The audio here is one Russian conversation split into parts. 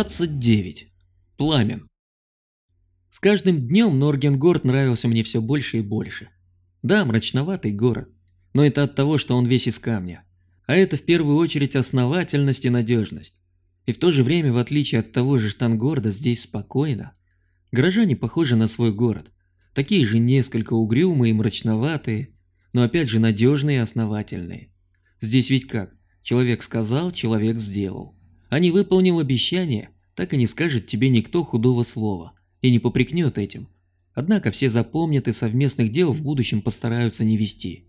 29. Пламен. С каждым днем Норгенгорд нравился мне все больше и больше. Да, мрачноватый город, но это от того, что он весь из камня. А это в первую очередь основательность и надежность. И в то же время, в отличие от того же Штангорда, здесь спокойно. Горожане похожи на свой город. Такие же несколько угрюмые и мрачноватые, но опять же надежные и основательные. Здесь ведь как? Человек сказал, человек сделал а не выполнил обещание, так и не скажет тебе никто худого слова и не попрекнет этим. Однако все запомнят и совместных дел в будущем постараются не вести.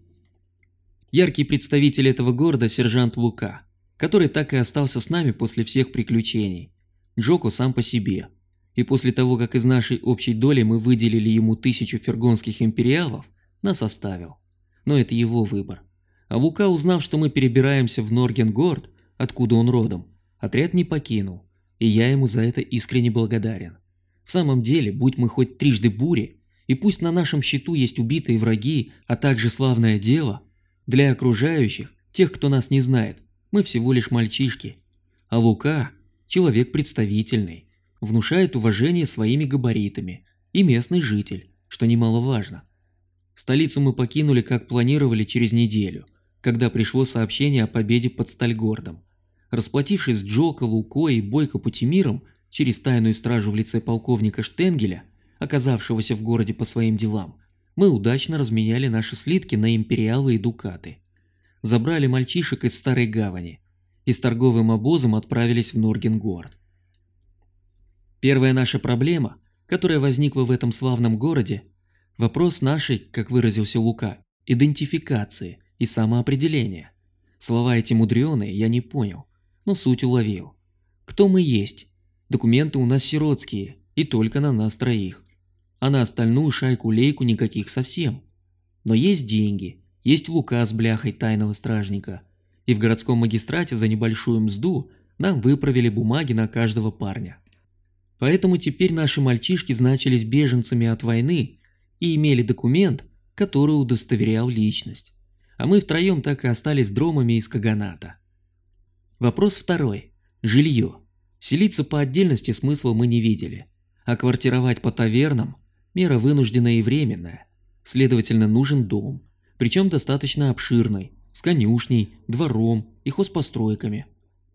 Яркий представитель этого города – сержант Лука, который так и остался с нами после всех приключений. Джоко сам по себе. И после того, как из нашей общей доли мы выделили ему тысячу фергонских империалов, нас оставил. Но это его выбор. А Лука, узнав, что мы перебираемся в Норгенгорд, откуда он родом, Отряд не покинул, и я ему за это искренне благодарен. В самом деле, будь мы хоть трижды бури, и пусть на нашем счету есть убитые враги, а также славное дело, для окружающих, тех, кто нас не знает, мы всего лишь мальчишки. А Лука – человек представительный, внушает уважение своими габаритами, и местный житель, что немаловажно. Столицу мы покинули, как планировали, через неделю, когда пришло сообщение о победе под Стальгордом – Расплатившись с Джоко, Луко и Бойко Путимиром через тайную стражу в лице полковника Штенгеля, оказавшегося в городе по своим делам, мы удачно разменяли наши слитки на империалы и дукаты. Забрали мальчишек из Старой Гавани и с торговым обозом отправились в Норгенгорд. Первая наша проблема, которая возникла в этом славном городе, вопрос нашей, как выразился Лука, идентификации и самоопределения. Слова эти мудреные я не понял, но суть уловил. Кто мы есть? Документы у нас сиротские, и только на нас троих. А на остальную шайку-лейку никаких совсем. Но есть деньги, есть Лука с бляхой тайного стражника. И в городском магистрате за небольшую мзду нам выправили бумаги на каждого парня. Поэтому теперь наши мальчишки значились беженцами от войны и имели документ, который удостоверял личность. А мы втроем так и остались дромами из Каганата. Вопрос второй. Жилье. Селиться по отдельности смысла мы не видели. А квартировать по тавернам – мера вынужденная и временная. Следовательно, нужен дом, причем достаточно обширный, с конюшней, двором и хозпостройками.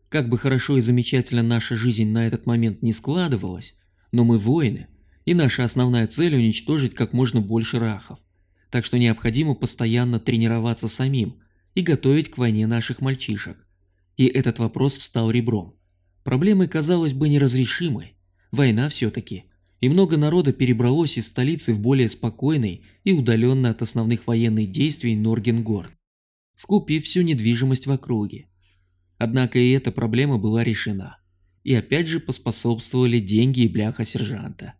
Как бы хорошо и замечательно наша жизнь на этот момент не складывалась, но мы воины, и наша основная цель – уничтожить как можно больше рахов. Так что необходимо постоянно тренироваться самим и готовить к войне наших мальчишек. И этот вопрос встал ребром. Проблемы, казалось бы, неразрешимы. Война все-таки. И много народа перебралось из столицы в более спокойный и удаленный от основных военных действий Норгенгорд, скупив всю недвижимость в округе. Однако и эта проблема была решена. И опять же поспособствовали деньги и бляха сержанта.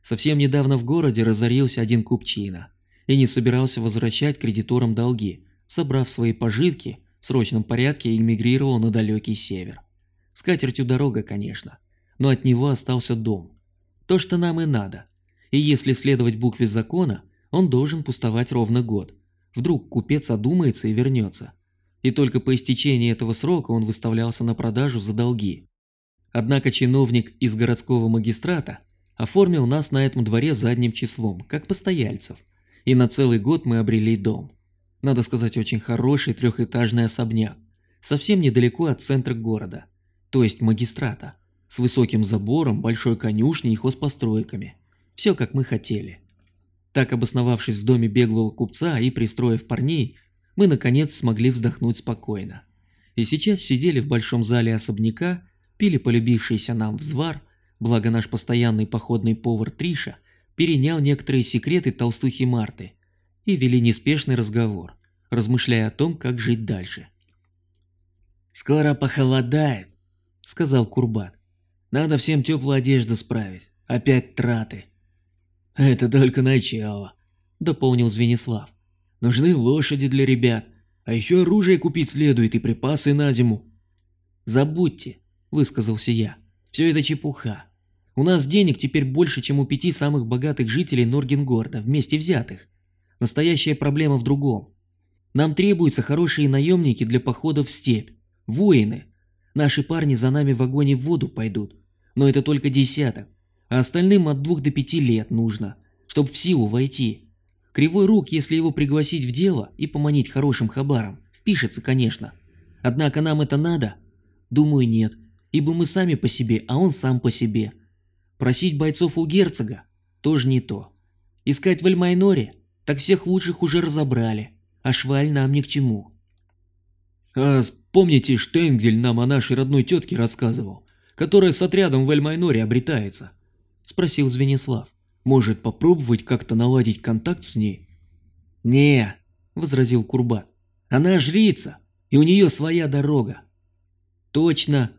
Совсем недавно в городе разорился один купчина и не собирался возвращать кредиторам долги, собрав свои пожитки срочном порядке эмигрировал на далекий север. С катертью дорога, конечно, но от него остался дом. То, что нам и надо. И если следовать букве закона, он должен пустовать ровно год. Вдруг купец одумается и вернется. И только по истечении этого срока он выставлялся на продажу за долги. Однако чиновник из городского магистрата оформил нас на этом дворе задним числом, как постояльцев, и на целый год мы обрели дом. Надо сказать, очень хороший трехэтажный особняк, совсем недалеко от центра города, то есть магистрата, с высоким забором, большой конюшней и хозпостройками. Все как мы хотели. Так, обосновавшись в доме беглого купца и пристроив парней, мы наконец смогли вздохнуть спокойно. И сейчас сидели в большом зале особняка, пили полюбившийся нам взвар, благо наш постоянный походный повар Триша перенял некоторые секреты толстухи Марты и вели неспешный разговор, размышляя о том, как жить дальше. «Скоро похолодает», — сказал Курбат. «Надо всем теплую одежду справить. Опять траты». «Это только начало», — дополнил Звенислав. «Нужны лошади для ребят, а еще оружие купить следует и припасы на зиму». «Забудьте», — высказался я. «Все это чепуха. У нас денег теперь больше, чем у пяти самых богатых жителей Норгенгорда вместе взятых. Настоящая проблема в другом. Нам требуются хорошие наемники для похода в степь, воины. Наши парни за нами в огонь и в воду пойдут. но это только десяток, а остальным от двух до пяти лет нужно, чтобы в силу войти. Кривой рук, если его пригласить в дело и поманить хорошим хабаром, впишется, конечно. Однако нам это надо? Думаю, нет, ибо мы сами по себе, а он сам по себе. Просить бойцов у герцога тоже не то. Искать в Эльмайноре, так всех лучших уже разобрали, а шваль нам ни к чему. А помните, Штенгель нам о нашей родной тетке рассказывал, которая с отрядом в Эльмайноре обретается? Спросил Звенислав. Может попробовать как-то наладить контакт с ней? Не, возразил Курбат. Она жрица, и у нее своя дорога. Точно,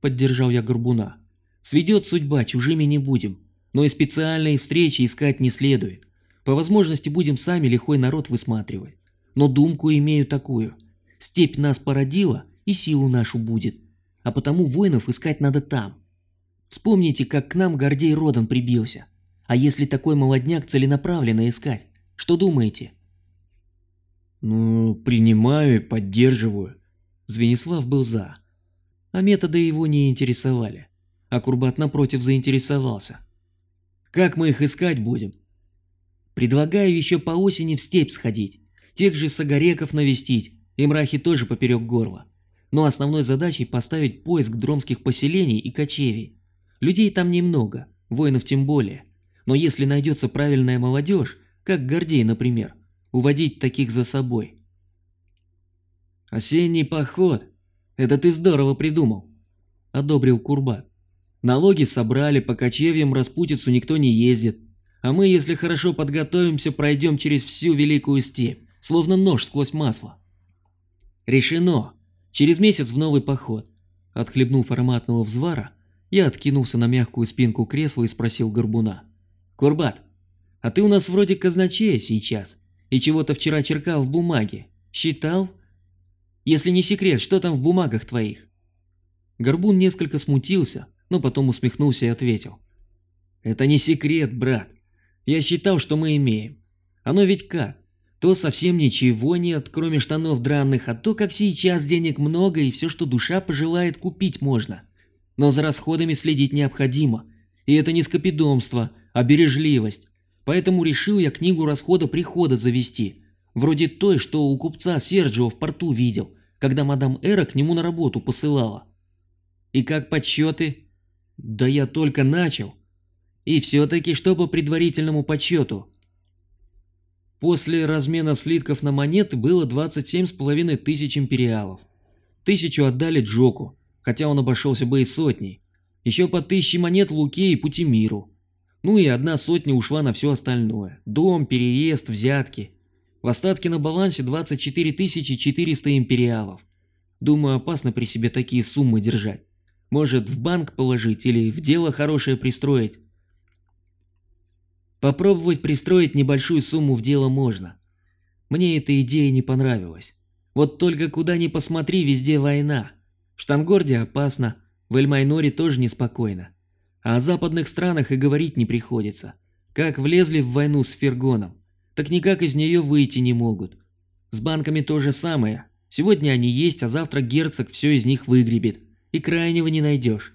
поддержал я Горбуна. Сведет судьба, чужими не будем, но и специальные встречи искать не следует. По возможности будем сами лихой народ высматривать. Но думку имею такую. Степь нас породила и силу нашу будет, а потому воинов искать надо там. Вспомните, как к нам Гордей родом прибился. А если такой молодняк целенаправленно искать, что думаете? Ну, принимаю и поддерживаю. Звенислав был за. А методы его не интересовали. А Курбат напротив заинтересовался. Как мы их искать будем? Предлагаю еще по осени в степь сходить, тех же сагареков навестить, и мрахи тоже поперек горла. Но основной задачей поставить поиск дромских поселений и кочевий. Людей там немного, воинов тем более. Но если найдется правильная молодежь, как Гордей, например, уводить таких за собой. «Осенний поход. Это ты здорово придумал», – одобрил Курбат. «Налоги собрали, по кочевьям распутицу никто не ездит. А мы, если хорошо подготовимся, пройдем через всю Великую Степь, словно нож сквозь масло». «Решено. Через месяц в новый поход». Отхлебнув ароматного взвара, я откинулся на мягкую спинку кресла и спросил Горбуна. «Курбат, а ты у нас вроде казначея сейчас, и чего-то вчера черкал в бумаге. Считал? Если не секрет, что там в бумагах твоих?» Горбун несколько смутился, но потом усмехнулся и ответил. «Это не секрет, брат. Я считал, что мы имеем. Оно ведь как? То совсем ничего нет, кроме штанов дранных, а то, как сейчас, денег много и все, что душа пожелает, купить можно. Но за расходами следить необходимо. И это не скопидомство, а бережливость. Поэтому решил я книгу расхода-прихода завести. Вроде той, что у купца Серджио в порту видел, когда мадам Эра к нему на работу посылала. И как подсчеты? Да я только начал. И все-таки что по предварительному подсчету? После размена слитков на монеты было 27,5 тысяч империалов. Тысячу отдали Джоку, хотя он обошелся бы и сотней. Еще по тысяче монет Луке и Путимиру. Ну и одна сотня ушла на все остальное. Дом, переезд, взятки. В остатке на балансе 24 400 империалов. Думаю, опасно при себе такие суммы держать. Может, в банк положить или в дело хорошее пристроить. Попробовать пристроить небольшую сумму в дело можно. Мне эта идея не понравилась. Вот только куда ни посмотри, везде война. В Штангорде опасно, в Эльмайноре тоже неспокойно. А о западных странах и говорить не приходится. Как влезли в войну с Фергоном, так никак из нее выйти не могут. С банками то же самое. Сегодня они есть, а завтра герцог все из них выгребет. И крайнего не найдешь.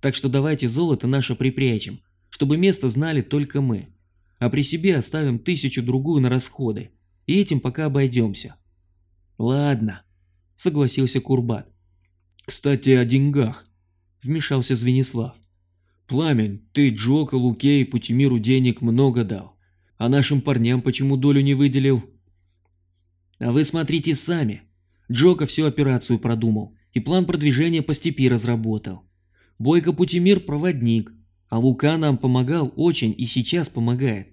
Так что давайте золото наше припрячем, чтобы место знали только мы а при себе оставим тысячу-другую на расходы, и этим пока обойдемся. Ладно, согласился Курбат. Кстати, о деньгах, вмешался Звенислав. Пламень, ты Джока, Луке и Путимиру денег много дал, а нашим парням почему долю не выделил? А вы смотрите сами. Джока всю операцию продумал и план продвижения по степи разработал. Бойко Путимир проводник, а Лука нам помогал очень и сейчас помогает.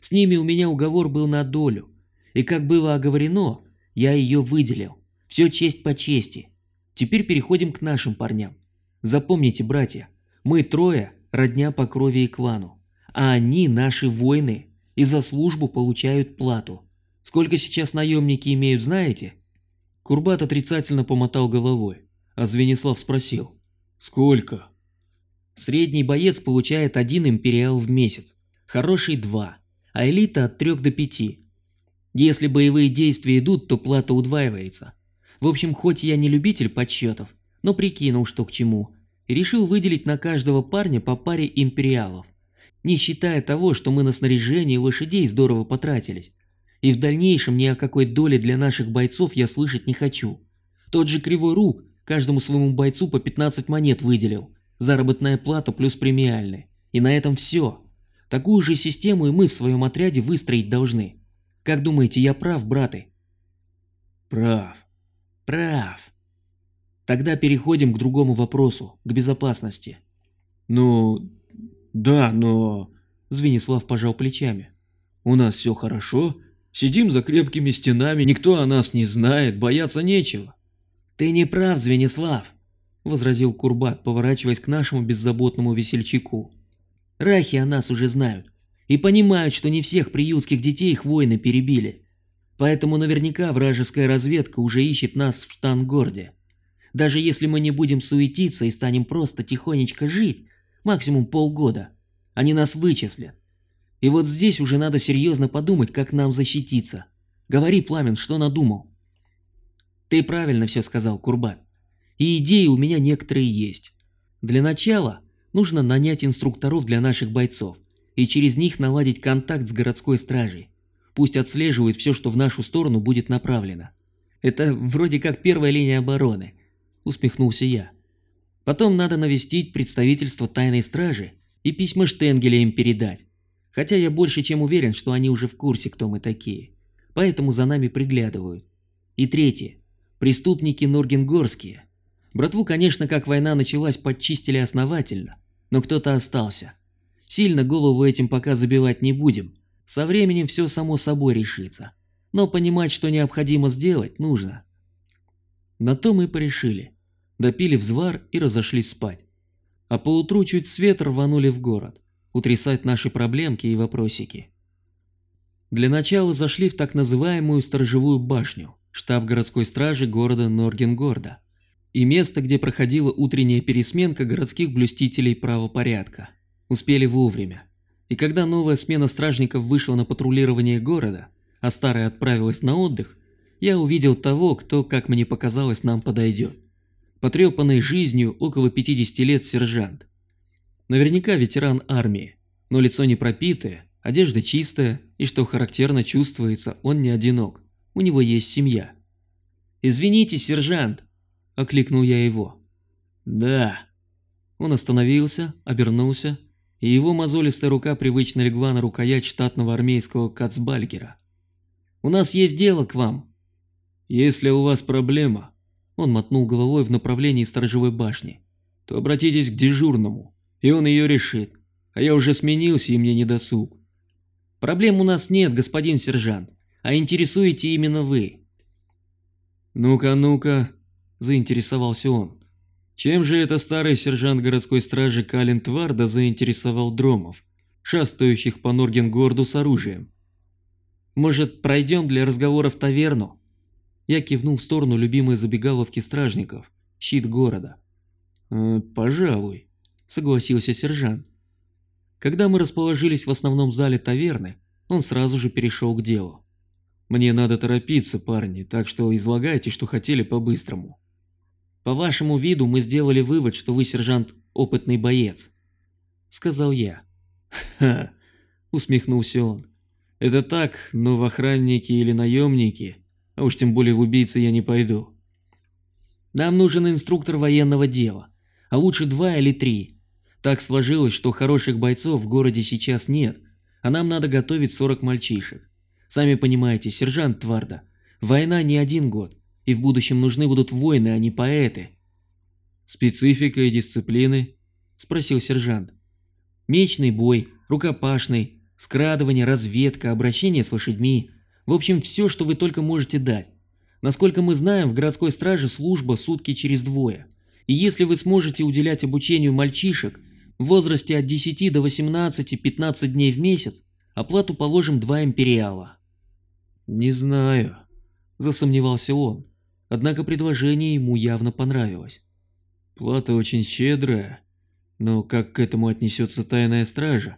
С ними у меня уговор был на долю. И как было оговорено, я ее выделил. Все честь по чести. Теперь переходим к нашим парням. Запомните, братья, мы трое родня по крови и клану. А они наши воины и за службу получают плату. Сколько сейчас наемники имеют, знаете? Курбат отрицательно помотал головой, а Звенислав спросил. Сколько? Средний боец получает один империал в месяц, хороший два, а элита от 3 до 5. Если боевые действия идут, то плата удваивается. В общем, хоть я не любитель подсчетов, но прикинул, что к чему. и решил выделить на каждого парня по паре империалов, не считая того, что мы на снаряжение лошадей здорово потратились. И в дальнейшем ни о какой доле для наших бойцов я слышать не хочу. Тот же Кривой Рук каждому своему бойцу по 15 монет выделил, заработная плата плюс премиальная. И на этом все. Такую же систему и мы в своем отряде выстроить должны. Как думаете, я прав, браты? Прав. Прав. Тогда переходим к другому вопросу, к безопасности. Ну, да, но... Звенислав пожал плечами. У нас все хорошо, сидим за крепкими стенами, никто о нас не знает, бояться нечего. Ты не прав, Звенислав, возразил Курбат, поворачиваясь к нашему беззаботному весельчаку. Рахи о нас уже знают и понимают, что не всех приютских детей их воины перебили. Поэтому наверняка вражеская разведка уже ищет нас в Штангорде. Даже если мы не будем суетиться и станем просто тихонечко жить, максимум полгода, они нас вычислят. И вот здесь уже надо серьезно подумать, как нам защититься. Говори, Пламен, что надумал? Ты правильно все сказал, Курбат. И идеи у меня некоторые есть. Для начала нужно нанять инструкторов для наших бойцов и через них наладить контакт с городской стражей. Пусть отслеживают все, что в нашу сторону будет направлено. Это вроде как первая линия обороны, усмехнулся я. Потом надо навестить представительство тайной стражи и письма Штенгеля им передать. Хотя я больше чем уверен, что они уже в курсе, кто мы такие. Поэтому за нами приглядывают. И третье. Преступники Норгенгорские. Братву, конечно, как война началась, подчистили основательно. Но кто-то остался. Сильно голову этим пока забивать не будем. Со временем все само собой решится. Но понимать, что необходимо сделать, нужно. На то мы порешили. Допили взвар и разошлись спать. А поутру чуть свет рванули в город. Утрясать наши проблемки и вопросики. Для начала зашли в так называемую сторожевую башню, штаб городской стражи города Норгенгорда, и место, где проходила утренняя пересменка городских блюстителей правопорядка. Успели вовремя. И когда новая смена стражников вышла на патрулирование города, а старая отправилась на отдых, я увидел того, кто, как мне показалось, нам подойдет. Потрепанный жизнью около 50 лет сержант. Наверняка ветеран армии, но лицо не пропитое, одежда чистая, и что характерно чувствуется, он не одинок, у него есть семья. «Извините, сержант!» – окликнул я его. «Да». Он остановился, обернулся и его мозолистая рука привычно легла на рукоять штатного армейского кацбальгера. «У нас есть дело к вам». «Если у вас проблема», – он мотнул головой в направлении сторожевой башни, – «то обратитесь к дежурному, и он ее решит, а я уже сменился и мне не досуг». «Проблем у нас нет, господин сержант, а интересуете именно вы». «Ну-ка, ну-ка», – заинтересовался он. Чем же это старый сержант городской стражи Калин Тварда заинтересовал дромов, шастающих по Норгенгорду с оружием? «Может, пройдем для разговора в таверну?» Я кивнул в сторону любимой забегаловки стражников, щит города. «Э, «Пожалуй», — согласился сержант. Когда мы расположились в основном зале таверны, он сразу же перешел к делу. «Мне надо торопиться, парни, так что излагайте, что хотели по-быстрому». По вашему виду мы сделали вывод, что вы, сержант, опытный боец, сказал я. Ха, усмехнулся он. Это так, но в охранники или наемники, а уж тем более в убийцы я не пойду. Нам нужен инструктор военного дела, а лучше два или три. Так сложилось, что хороших бойцов в городе сейчас нет, а нам надо готовить 40 мальчишек. Сами понимаете, сержант Тварда, война не один год, и в будущем нужны будут воины, а не поэты. Специфика и дисциплины? Спросил сержант. Мечный бой, рукопашный, скрадывание, разведка, обращение с лошадьми. В общем, все, что вы только можете дать. Насколько мы знаем, в городской страже служба сутки через двое. И если вы сможете уделять обучению мальчишек в возрасте от 10 до 18-15 дней в месяц, оплату положим два империала. Не знаю, засомневался он. Однако предложение ему явно понравилось. Плата очень щедрая, но как к этому отнесется тайная стража?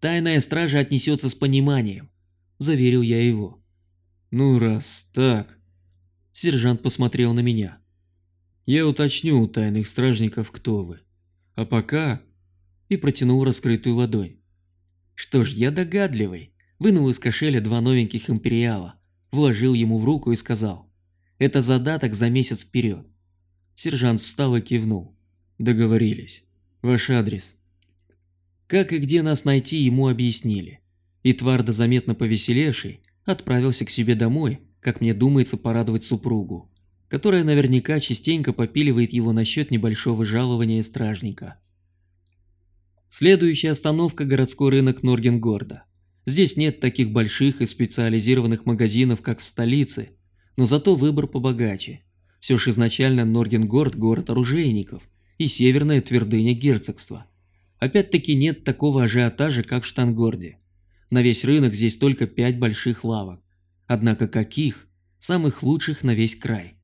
Тайная стража отнесется с пониманием, заверил я его. Ну раз так. Сержант посмотрел на меня. Я уточню у тайных стражников, кто вы. А пока... И протянул раскрытую ладонь. Что ж, я догадливый. Вынул из кошеля два новеньких империала, вложил ему в руку и сказал. Это задаток за месяц вперед. Сержант встал и кивнул. Договорились. Ваш адрес. Как и где нас найти, ему объяснили. И Твардо, заметно повеселевший, отправился к себе домой, как мне думается, порадовать супругу, которая наверняка частенько попиливает его насчет небольшого жалования стражника. Следующая остановка – городской рынок Норгенгорда. Здесь нет таких больших и специализированных магазинов, как в столице, но зато выбор побогаче. Все же изначально Норгенгорд – город оружейников и северная твердыня герцогства. Опять-таки нет такого ажиотажа, как в Штангорде. На весь рынок здесь только пять больших лавок. Однако каких? Самых лучших на весь край.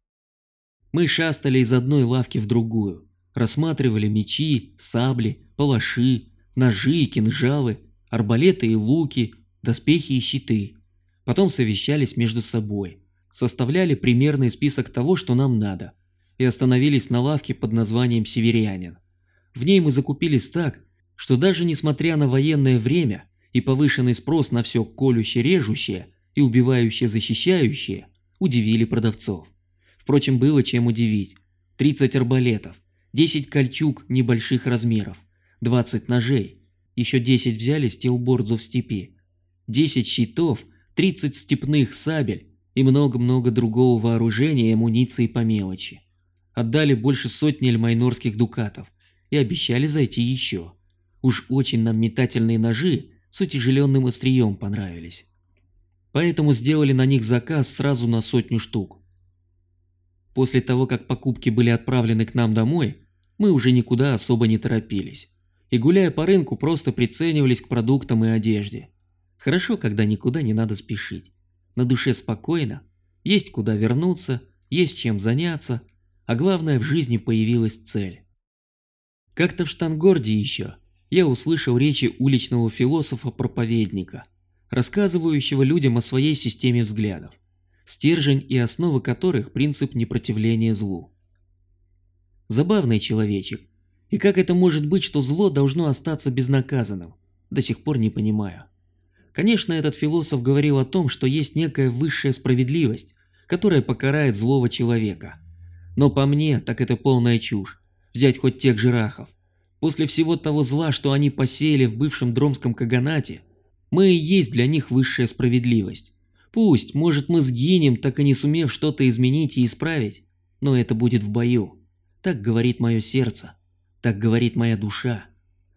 Мы шастали из одной лавки в другую, рассматривали мечи, сабли, палаши, ножи и кинжалы, арбалеты и луки, доспехи и щиты. Потом совещались между собой, составляли примерный список того, что нам надо, и остановились на лавке под названием «Северянин». В ней мы закупились так, что даже несмотря на военное время и повышенный спрос на все колюще-режущее и убивающее-защищающее, удивили продавцов. Впрочем, было чем удивить. 30 арбалетов, 10 кольчуг небольших размеров, 20 ножей, еще 10 взяли стилбордзу в степи, 10 щитов, 30 степных сабель и много-много другого вооружения и амуниции по мелочи. Отдали больше сотни эльмайнорских дукатов и обещали зайти еще. Уж очень нам метательные ножи с утяжеленным острием понравились. Поэтому сделали на них заказ сразу на сотню штук. После того, как покупки были отправлены к нам домой, мы уже никуда особо не торопились. И гуляя по рынку, просто приценивались к продуктам и одежде. Хорошо, когда никуда не надо спешить. На душе спокойно, есть куда вернуться, есть чем заняться, а главное в жизни появилась цель. Как-то в Штангорде еще я услышал речи уличного философа-проповедника, рассказывающего людям о своей системе взглядов стержень и основа которых принцип непротивления злу. Забавный человечек. И как это может быть, что зло должно остаться безнаказанным? До сих пор не понимаю. Конечно, этот философ говорил о том, что есть некая высшая справедливость, которая покарает злого человека. Но по мне, так это полная чушь. Взять хоть тех жирахов. После всего того зла, что они посеяли в бывшем Дромском Каганате, мы и есть для них высшая справедливость. Пусть, может, мы сгинем, так и не сумев что-то изменить и исправить, но это будет в бою. Так говорит мое сердце, так говорит моя душа,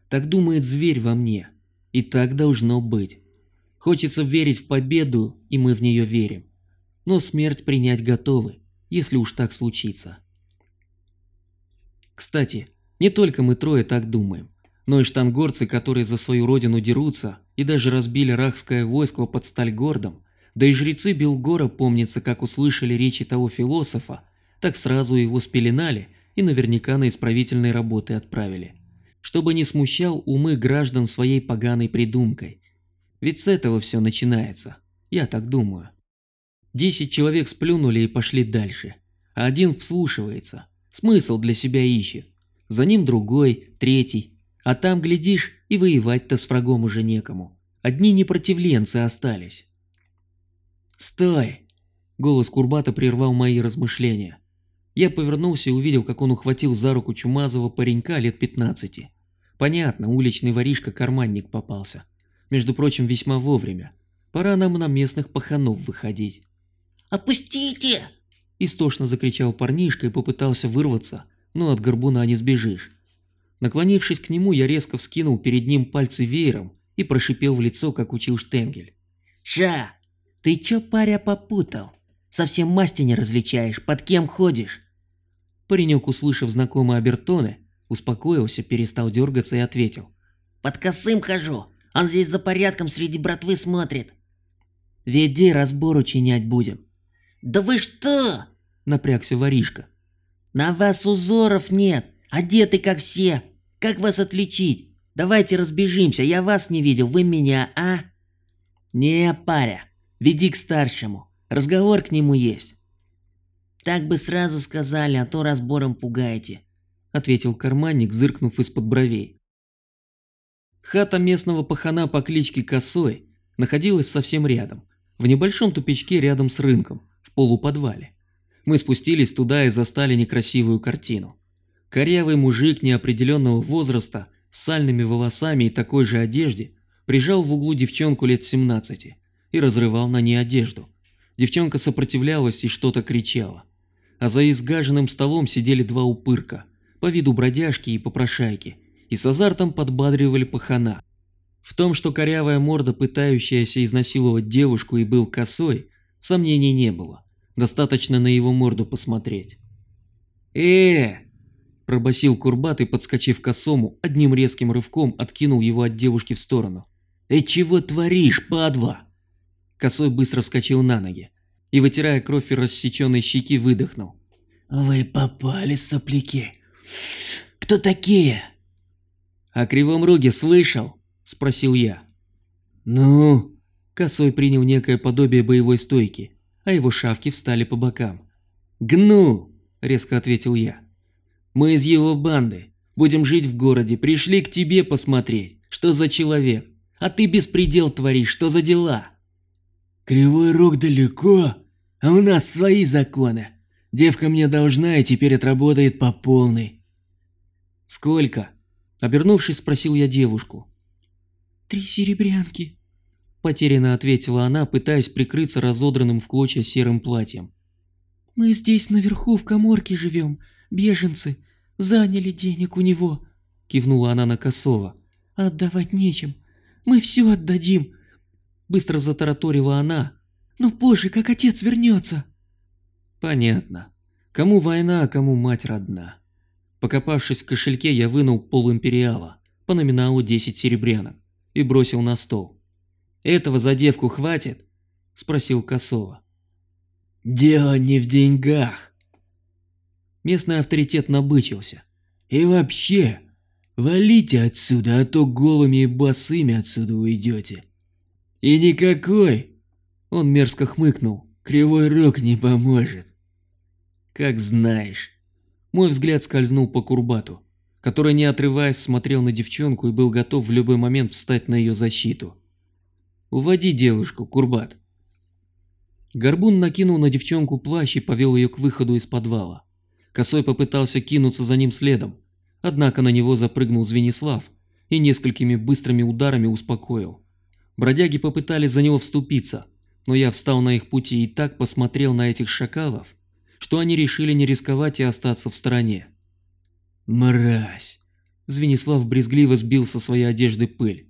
так думает зверь во мне, и так должно быть. Хочется верить в победу, и мы в нее верим. Но смерть принять готовы, если уж так случится. Кстати, не только мы трое так думаем, но и штангорцы, которые за свою родину дерутся и даже разбили рахское войско под Стальгордом, да и жрецы Белгора, помнится, как услышали речи того философа, так сразу его спеленали и наверняка на исправительные работы отправили. Чтобы не смущал умы граждан своей поганой придумкой. Ведь с этого все начинается, я так думаю. Десять человек сплюнули и пошли дальше, а один вслушивается, смысл для себя ищет. За ним другой, третий, а там, глядишь, и воевать-то с врагом уже некому. Одни непротивленцы остались. «Стой!» Голос Курбата прервал мои размышления. Я повернулся и увидел, как он ухватил за руку чумазого паренька лет 15. Понятно, уличный воришка-карманник попался. Между прочим, весьма вовремя. Пора нам на местных паханов выходить. «Опустите!» Истошно закричал парнишка и попытался вырваться, но от горбуна не сбежишь. Наклонившись к нему, я резко вскинул перед ним пальцы веером и прошипел в лицо, как учил Штенгель. «Ша, «Ты чё, паря, попутал? Совсем масти не различаешь, под кем ходишь?» Паренек, услышав знакомые обертоны, успокоился, перестал дергаться и ответил. «Под косым хожу, он здесь за порядком среди братвы смотрит». «Веди, разбор учинять будем». «Да вы что?» – напрягся воришка. «На вас узоров нет, одеты как все. Как вас отличить? Давайте разбежимся, я вас не видел, вы меня, а?» «Не, паря, Веди к старшему. Разговор к нему есть. Так бы сразу сказали, а то разбором пугаете», — ответил карманник, зыркнув из-под бровей. Хата местного пахана по кличке Косой находилась совсем рядом, в небольшом тупичке рядом с рынком, в полуподвале. Мы спустились туда и застали некрасивую картину. Корявый мужик неопределенного возраста с сальными волосами и такой же одежде прижал в углу девчонку лет 17 и разрывал на ней одежду. Девчонка сопротивлялась и что-то кричала. А за изгаженным столом сидели два упырка, по виду бродяжки и попрошайки, и с азартом подбадривали пахана. В том, что корявая морда, пытающаяся изнасиловать девушку и был косой, сомнений не было. Достаточно на его морду посмотреть. э пробасил Курбат и, подскочив к косому, одним резким рывком откинул его от девушки в сторону. «Эй, чего творишь, падва?» Косой быстро вскочил на ноги и, вытирая кровь и рассеченной щеки, выдохнул. «Вы попали, сопляки! Кто такие?» «О кривом роге слышал?» – спросил я. «Ну?» Косой принял некое подобие боевой стойки, а его шавки встали по бокам. «Гну!» – резко ответил я. «Мы из его банды. Будем жить в городе. Пришли к тебе посмотреть, что за человек. А ты беспредел творишь, что за дела?» «Кривой рог далеко, а у нас свои законы. Девка мне должна и теперь отработает по полной». «Сколько?» – обернувшись, спросил я девушку. «Три серебрянки», – потерянно ответила она, пытаясь прикрыться разодранным в клочья серым платьем. «Мы здесь наверху в коморке живем, беженцы. Заняли денег у него», – кивнула она на Косова. «Отдавать нечем. Мы все отдадим», – быстро затараторила она. «Но позже, как отец вернется». «Понятно. Кому война, а кому мать родна». Покопавшись в кошельке, я вынул полимпериала по номиналу 10 серебрянок и бросил на стол. «Этого за девку хватит?» – спросил Косова. «Дело не в деньгах». Местный авторитет набычился. «И вообще, валите отсюда, а то голыми и босыми отсюда уйдете. И никакой!» Он мерзко хмыкнул. «Кривой рог не поможет». «Как знаешь». Мой взгляд скользнул по Курбату, который, не отрываясь, смотрел на девчонку и был готов в любой момент встать на ее защиту. «Уводи девушку, Курбат». Горбун накинул на девчонку плащ и повел ее к выходу из подвала. Косой попытался кинуться за ним следом, однако на него запрыгнул Звенислав и несколькими быстрыми ударами успокоил. Бродяги попытались за него вступиться, но я встал на их пути и так посмотрел на этих шакалов, что они решили не рисковать и остаться в стороне. «Мразь!» Звенислав брезгливо сбил со своей одежды пыль.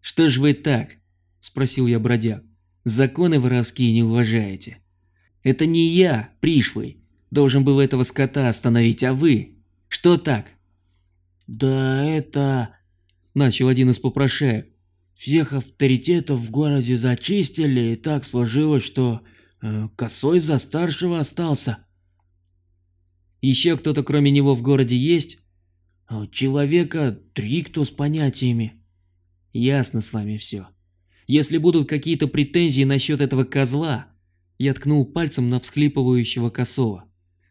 «Что ж вы так?» – спросил я бродяг. «Законы воровские не уважаете. Это не я, пришлый, должен был этого скота остановить, а вы? Что так?» «Да это...» – начал один из попрошаек. «Всех авторитетов в городе зачистили, и так сложилось, что косой за старшего остался». Еще кто-то кроме него в городе есть? А человека три, кто с понятиями. Ясно с вами все. Если будут какие-то претензии насчет этого козла, я ткнул пальцем на всхлипывающего косого,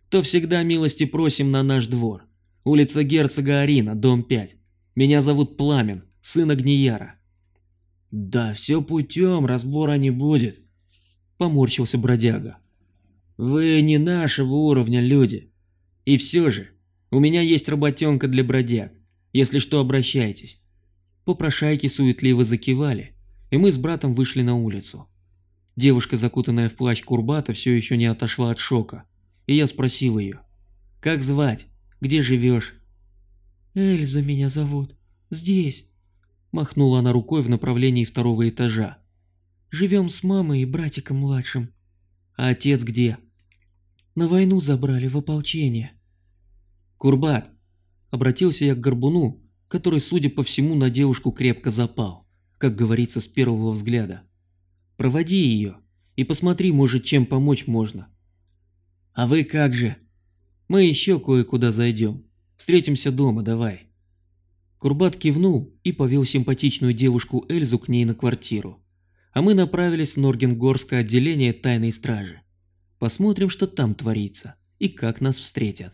то всегда милости просим на наш двор. Улица герцога Арина, дом 5. Меня зовут Пламен, сын Огнияра. Да все путем, разбора не будет. Поморщился бродяга. Вы не нашего уровня люди. И все же, у меня есть работенка для бродяг. Если что, обращайтесь. Попрошайки суетливо закивали, и мы с братом вышли на улицу. Девушка, закутанная в плащ Курбата, все еще не отошла от шока, и я спросил ее, «Как звать? Где живешь?» «Эльза меня зовут. Здесь», – махнула она рукой в направлении второго этажа. «Живем с мамой и братиком младшим». «А отец где?» «На войну забрали в ополчение». «Курбат!» – обратился я к Горбуну, который, судя по всему, на девушку крепко запал, как говорится с первого взгляда. «Проводи ее и посмотри, может, чем помочь можно». «А вы как же?» «Мы еще кое-куда зайдем. Встретимся дома, давай». Курбат кивнул и повел симпатичную девушку Эльзу к ней на квартиру, а мы направились в Норгенгорское отделение тайной стражи. Посмотрим, что там творится и как нас встретят.